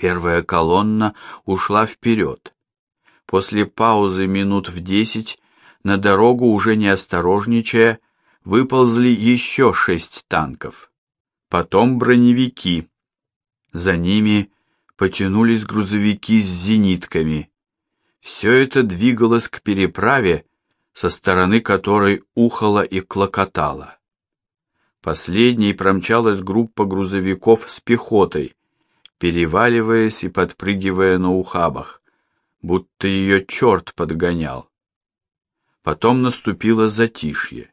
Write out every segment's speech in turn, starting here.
Первая колонна ушла вперед. После паузы минут в десять на дорогу, уже не осторожничая, выползли еще шесть танков. Потом броневики. За ними потянулись грузовики с зенитками. Все это двигалось к переправе, со стороны которой ухало и клокотало. Последней промчалась группа грузовиков с пехотой, переваливаясь и подпрыгивая на ухабах, будто ее черт подгонял. Потом наступило затишье.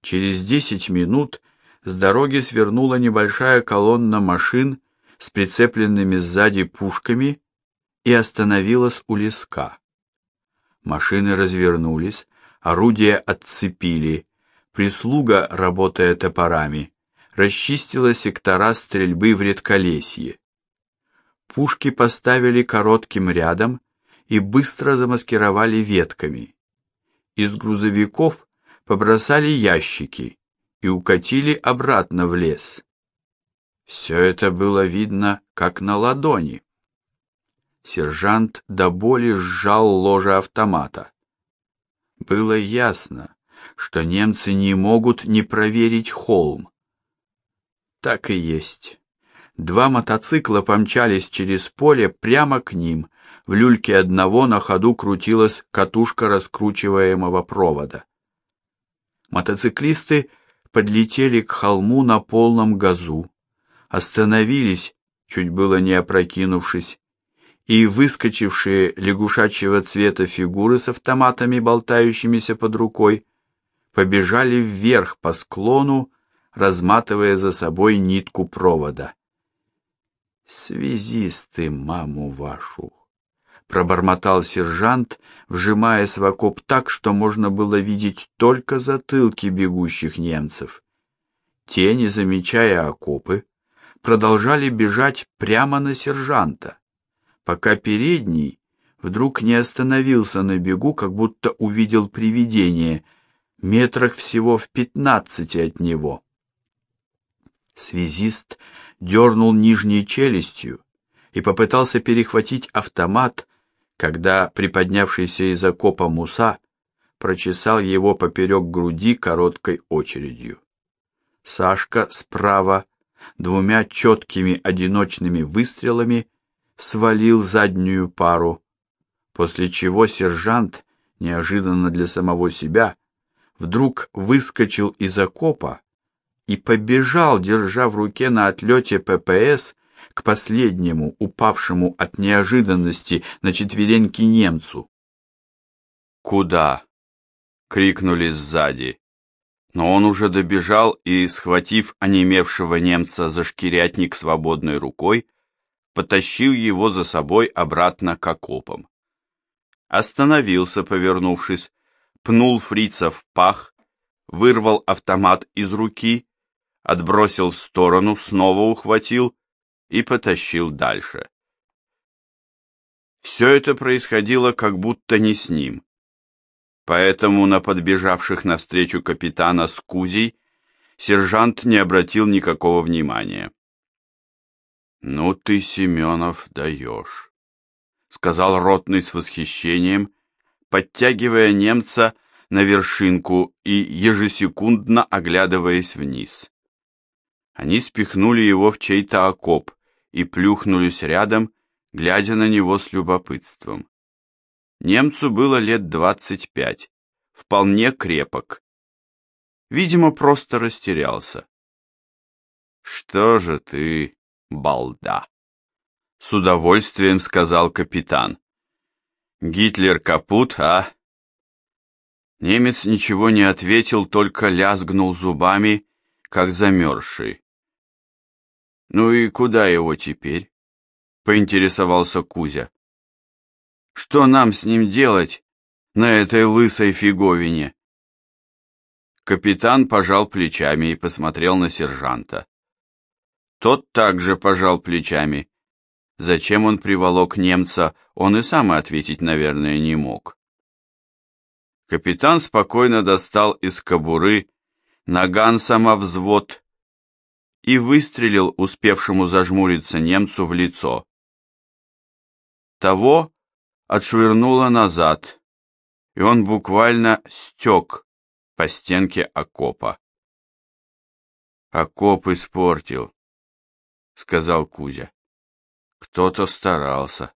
Через десять минут с дороги свернула небольшая колонна машин с прицепленными сзади пушками и остановилась у леска. Машины развернулись, орудия отцепили, прислуга, работая топорами, расчистила сектора стрельбы в редколесье. Пушки поставили коротким рядом и быстро замаскировали ветками. Из грузовиков побросали ящики и укатили обратно в лес. Все это было видно, как на ладони. Сержант до боли сжал ложе автомата. Было ясно, что немцы не могут не проверить холм. Так и есть. Два мотоцикла помчались через поле прямо к ним. В люльке одного на ходу крутилась катушка раскручиваемого провода. Мотоциклисты подлетели к холму на полном газу, остановились, чуть было не опрокинувшись, и выскочившие лягушачьего цвета фигуры с автоматами, болтающимися под рукой, побежали вверх по склону, разматывая за собой нитку провода. «Связисты, маму вашу!» — пробормотал сержант, вжимаясь в окоп так, что можно было видеть только затылки бегущих немцев. Те, не замечая окопы, продолжали бежать прямо на сержанта пока передний вдруг не остановился на бегу, как будто увидел привидение, метрах всего в пятнадцати от него. Связист дернул нижней челюстью и попытался перехватить автомат, когда приподнявшийся из окопа Муса прочесал его поперек груди короткой очередью. Сашка справа двумя четкими одиночными выстрелами свалил заднюю пару, после чего сержант, неожиданно для самого себя, вдруг выскочил из окопа и побежал, держа в руке на отлете ППС к последнему, упавшему от неожиданности на четвереньки немцу. «Куда?» — крикнули сзади. Но он уже добежал и, схватив онемевшего немца за шкирятник свободной рукой, потащил его за собой обратно к окопам. Остановился, повернувшись, пнул фрица в пах, вырвал автомат из руки, отбросил в сторону, снова ухватил и потащил дальше. Все это происходило как будто не с ним. Поэтому на подбежавших навстречу капитана с Кузей сержант не обратил никакого внимания. «Ну ты, Семенов, даешь», — сказал ротный с восхищением, подтягивая немца на вершинку и ежесекундно оглядываясь вниз. Они спихнули его в чей-то окоп и плюхнулись рядом, глядя на него с любопытством. Немцу было лет двадцать пять, вполне крепок. Видимо, просто растерялся. «Что же ты?» балда. С удовольствием сказал капитан. Гитлер капут, а? Немец ничего не ответил, только лязгнул зубами, как замерзший. Ну и куда его теперь? Поинтересовался Кузя. Что нам с ним делать на этой лысой фиговине? Капитан пожал плечами и посмотрел на сержанта. Тот также пожал плечами. Зачем он приволок немца, он и сам ответить, наверное, не мог. Капитан спокойно достал из кобуры наган самовзвод и выстрелил успевшему зажмуриться немцу в лицо. Того отшвырнуло назад, и он буквально стек по стенке окопа. «Окоп испортил», — сказал Кузя. «Кто-то старался».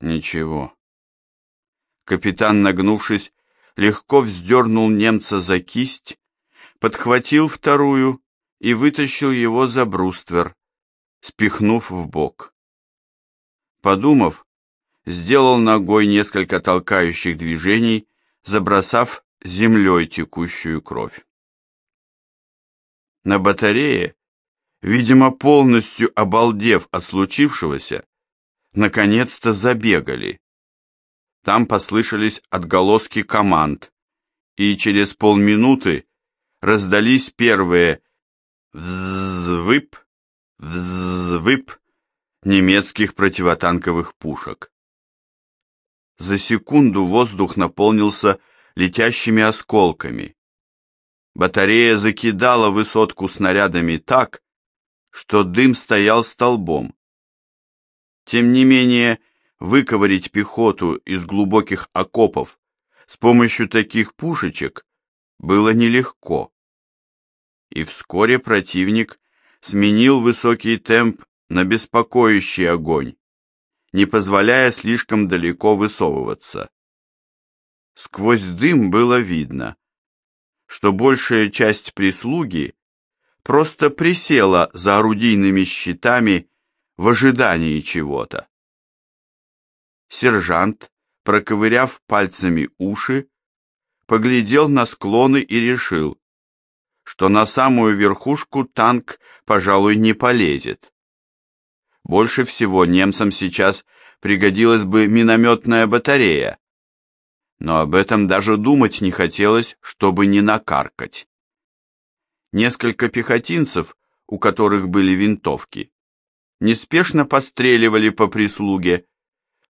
«Ничего». Капитан, нагнувшись, легко вздернул немца за кисть, подхватил вторую и вытащил его за бруствер, спихнув в бок. Подумав, сделал ногой несколько толкающих движений, забросав землей текущую кровь. На батарее, видимо, полностью обалдев от случившегося, наконец-то забегали. Там послышались отголоски команд, и через полминуты раздались первые взвып, взвып немецких противотанковых пушек. За секунду воздух наполнился летящими осколками, Батарея закидала высотку снарядами так, что дым стоял столбом. Тем не менее, выковырить пехоту из глубоких окопов с помощью таких пушечек было нелегко. И вскоре противник сменил высокий темп на беспокоящий огонь, не позволяя слишком далеко высовываться. Сквозь дым было видно, что большая часть прислуги просто присела за орудийными щитами в ожидании чего-то. Сержант, проковыряв пальцами уши, поглядел на склоны и решил, что на самую верхушку танк, пожалуй, не полезет. Больше всего немцам сейчас пригодилась бы минометная батарея, но об этом даже думать не хотелось, чтобы не накаркать. Несколько пехотинцев, у которых были винтовки, неспешно постреливали по прислуге.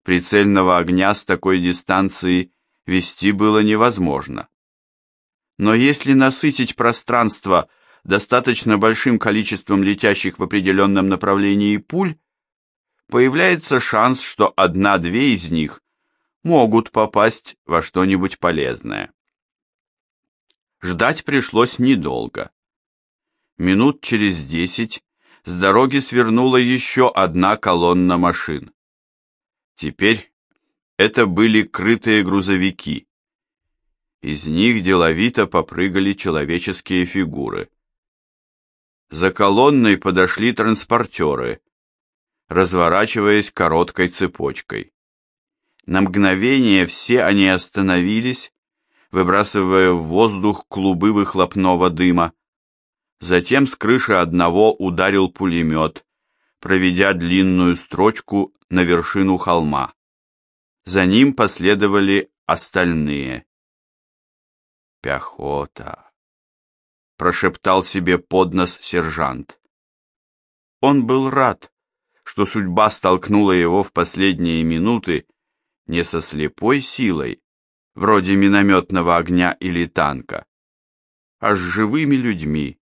Прицельного огня с такой дистанции вести было невозможно. Но если насытить пространство достаточно большим количеством летящих в определенном направлении пуль, появляется шанс, что одна-две из них могут попасть во что-нибудь полезное. Ждать пришлось недолго. Минут через десять с дороги свернула еще одна колонна машин. Теперь это были крытые грузовики. Из них деловито попрыгали человеческие фигуры. За колонной подошли транспортеры, разворачиваясь короткой цепочкой. На мгновение все они остановились, выбрасывая в воздух клубы выхлопного дыма. Затем с крыши одного ударил пулемет, проведя длинную строчку на вершину холма. За ним последовали остальные. «Пехота!» — прошептал себе под нос сержант. Он был рад, что судьба столкнула его в последние минуты не со слепой силой, вроде минометного огня или танка, а с живыми людьми,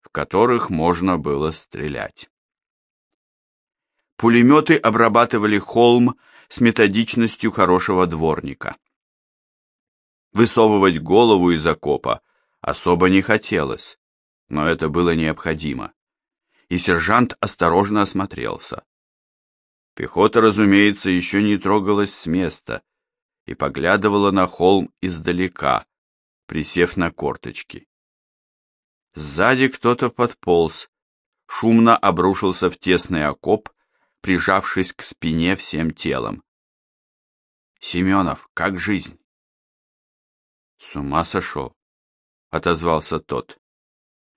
в которых можно было стрелять. Пулеметы обрабатывали холм с методичностью хорошего дворника. Высовывать голову из окопа особо не хотелось, но это было необходимо, и сержант осторожно осмотрелся. Пехота, разумеется, еще не трогалась с места и поглядывала на холм издалека, присев на корточки. Сзади кто-то подполз, шумно обрушился в тесный окоп, прижавшись к спине всем телом. «Семенов, как жизнь?» «С ума сошел», — отозвался тот.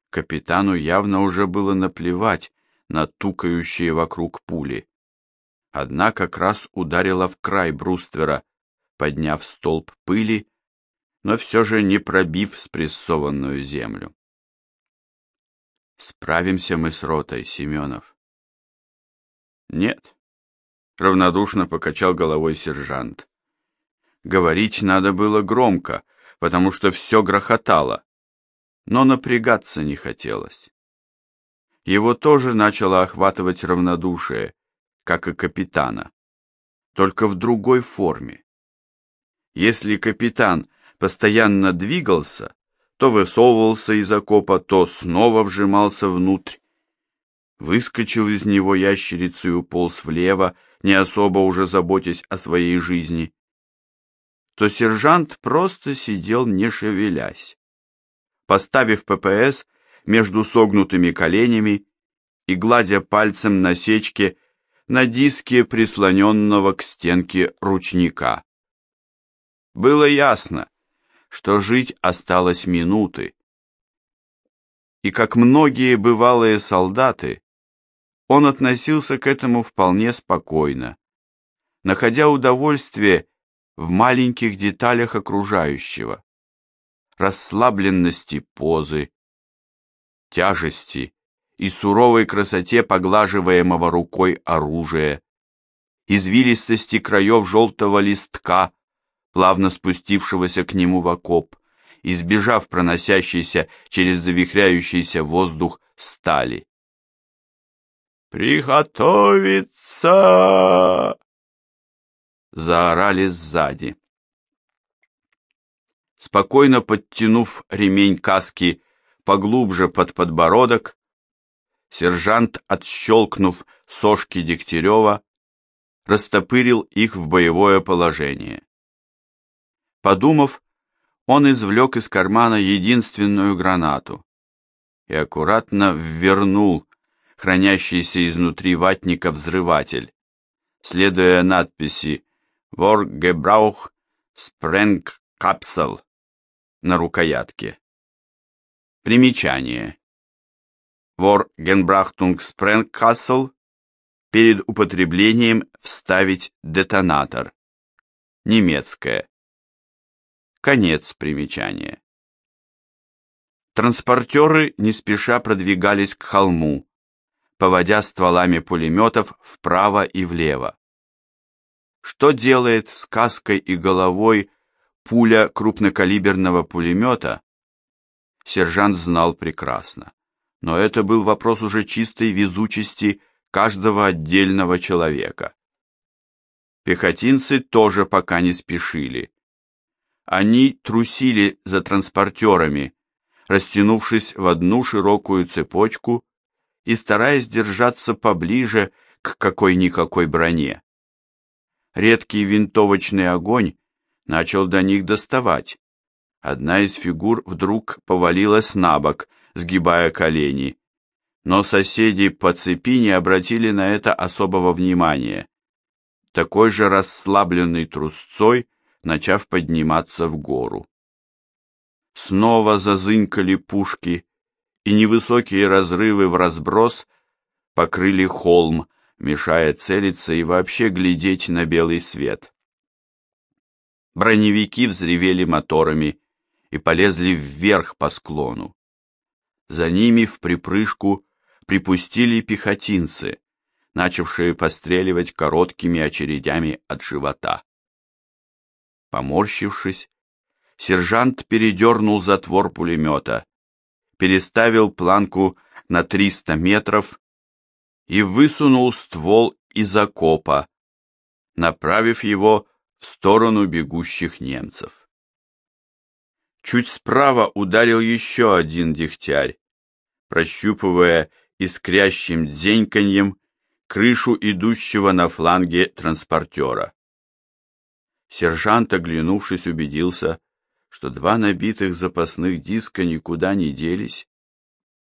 Капитану явно уже было наплевать на тукающие вокруг пули. Одна как раз ударила в край бруствера, подняв столб пыли, но все же не пробив спрессованную землю. Справимся мы с ротой, Семенов. Нет, равнодушно покачал головой сержант. Говорить надо было громко, потому что все грохотало, но напрягаться не хотелось. Его тоже начало охватывать равнодушие, как и капитана, только в другой форме. Если капитан постоянно двигался, то высовывался из окопа, то снова вжимался внутрь. Выскочил из него ящерицу и уполз влево, не особо уже заботясь о своей жизни. То сержант просто сидел не шевелясь. Поставив ППС между согнутыми коленями и гладя пальцем на сечке на диске прислоненного к стенке ручника. Было ясно, что жить осталось минуты. И как многие бывалые солдаты, он относился к этому вполне спокойно, находя удовольствие в маленьких деталях окружающего, расслабленности позы, тяжести и суровой красоте поглаживаемого рукой оружия, извилистости краев желтого листка, плавно спустившегося к нему в окоп, избежав проносящейся через завихряющийся воздух стали. «Приготовиться!» Заорали сзади. Спокойно подтянув ремень каски поглубже под подбородок, сержант, отщелкнув сошки Дегтярева, растопырил их в боевое положение. Подумав, он извлек из кармана единственную гранату и аккуратно ввернул хранящийся изнутри ватника взрыватель, следуя надписи «Вор Гебраух Спренг Капсел» на рукоятке. Примечание. Вор Генбрахтунг Спренг Кассел перед употреблением вставить детонатор. Немецкое. Конец примечания. Транспортеры не спеша продвигались к холму, поводя стволами пулеметов вправо и влево. Что делает с каской и головой пуля крупнокалиберного пулемета, сержант знал прекрасно. Но это был вопрос уже чистой везучести каждого отдельного человека. Пехотинцы тоже пока не спешили. Они трусили за транспортерами, растянувшись в одну широкую цепочку и стараясь держаться поближе к какой-никакой броне. Редкий винтовочный огонь начал до них доставать. Одна из фигур вдруг повалилась на бок, сгибая колени. Но соседи по цепи не обратили на это особого внимания. Такой же расслабленный трусцой начав подниматься в гору. Снова зазынькали пушки, и невысокие разрывы в разброс покрыли холм, мешая целиться и вообще глядеть на белый свет. Броневики взревели моторами и полезли вверх по склону. За ними в припрыжку припустили пехотинцы, начавшие постреливать короткими очередями от живота. Поморщившись, сержант передернул затвор пулемета, переставил планку на 300 метров и высунул ствол из окопа, направив его в сторону бегущих немцев. Чуть справа ударил еще один дегтярь, прощупывая искрящим дзеньканьем крышу идущего на фланге транспортера. Сержант, оглянувшись, убедился, что два набитых запасных диска никуда не делись,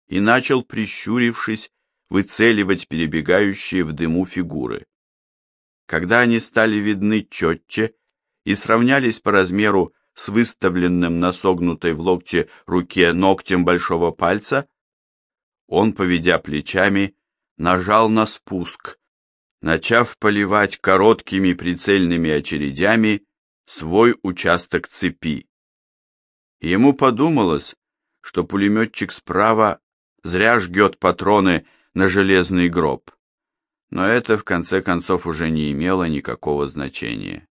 и начал, прищурившись, выцеливать перебегающие в дыму фигуры. Когда они стали видны четче и сравнялись по размеру с выставленным на согнутой в локте руке ногтем большого пальца, он, поведя плечами, нажал на спуск, начав поливать короткими прицельными очередями свой участок цепи. Ему подумалось, что пулеметчик справа зря жгет патроны на железный гроб, но это в конце концов уже не имело никакого значения.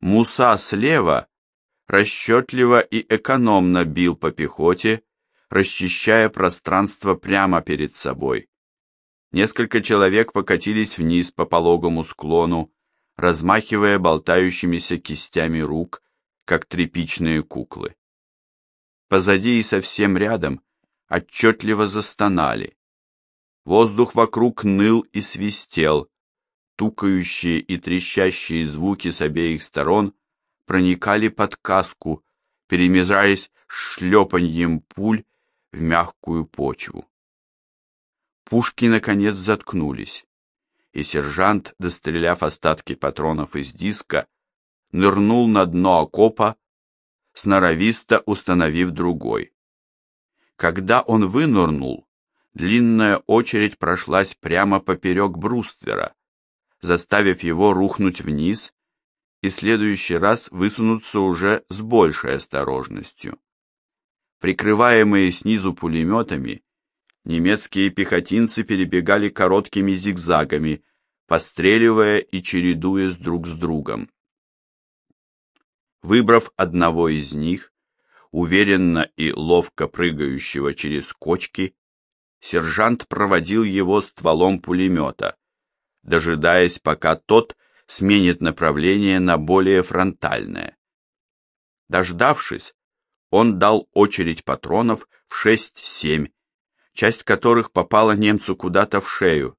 Муса слева расчетливо и экономно бил по пехоте, расчищая пространство прямо перед собой. Несколько человек покатились вниз по пологому склону, размахивая болтающимися кистями рук, как тряпичные куклы. Позади и совсем рядом отчетливо застонали. Воздух вокруг ныл и свистел, тукающие и трещащие звуки с обеих сторон проникали под каску, перемежаясь шлепаньем пуль в мягкую почву. Пушки, наконец, заткнулись, и сержант, достреляв остатки патронов из диска, нырнул на дно окопа, сноровисто установив другой. Когда он вынырнул, длинная очередь прошлась прямо поперек бруствера, заставив его рухнуть вниз и следующий раз высунуться уже с большей осторожностью. Прикрываемые снизу пулеметами, немецкие пехотинцы перебегали короткими зигзагами, постреливая и чередуясь друг с другом. Выбрав одного из них, уверенно и ловко прыгающего через кочки, сержант проводил его стволом пулемета, дожидаясь, пока тот сменит направление на более фронтальное. Дождавшись, он дал очередь патронов в 6-7, часть которых попала немцу куда-то в шею,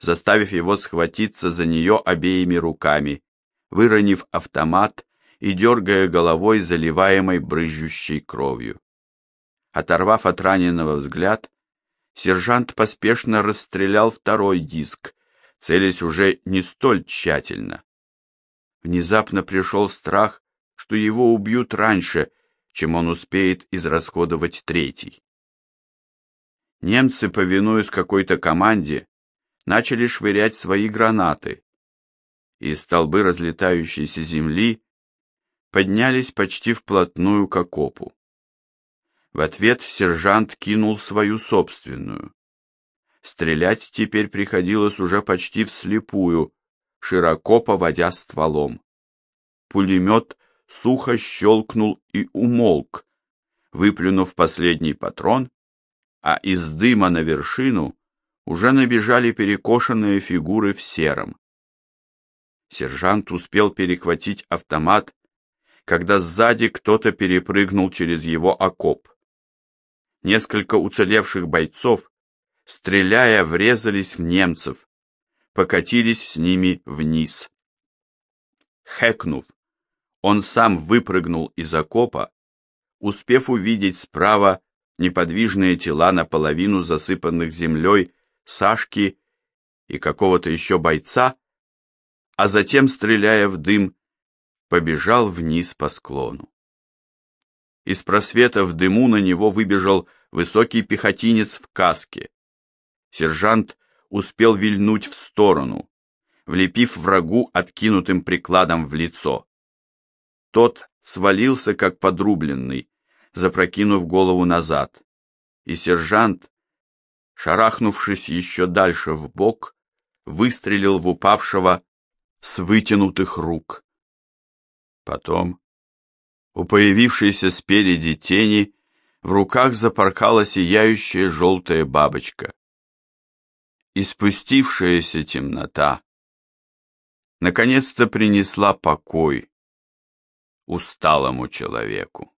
заставив его схватиться за нее обеими руками, выронив автомат и дергая головой, заливаемой брызжущей кровью. Оторвав от раненого взгляд, сержант поспешно расстрелял второй диск, целясь уже не столь тщательно. Внезапно пришел страх, что его убьют раньше, чем он успеет израсходовать третий. Немцы, повинуясь какой-то команде, начали швырять свои гранаты, и столбы разлетающейся земли поднялись почти вплотную к окопу. В ответ сержант кинул свою собственную. Стрелять теперь приходилось уже почти вслепую, широко поводя стволом. Пулемет сухо щелкнул и умолк, выплюнув последний патрон, а из дыма на вершину уже набежали перекошенные фигуры в сером. Сержант успел перехватить автомат, когда сзади кто-то перепрыгнул через его окоп. Несколько уцелевших бойцов стреляя, врезались в немцев, покатились с ними вниз. Хэкнув, он сам выпрыгнул из окопа, успев увидеть справа неподвижные тела наполовину засыпанных землей Сашки и какого-то еще бойца, а затем, стреляя в дым, побежал вниз по склону. Из просвета в дыму на него выбежал высокий пехотинец в каске. Сержант успел вильнуть в сторону, влепив врагу откинутым прикладом в лицо. Тот свалился как подрубленный, запрокинув голову назад, и сержант, шарахнувшись еще дальше в бок, выстрелил в упавшего с вытянутых рук. Потом, у появившейся спереди тени, в руках запорхала сияющая желтая бабочка и спустившаяся темнота наконец-то принесла покой усталому человеку.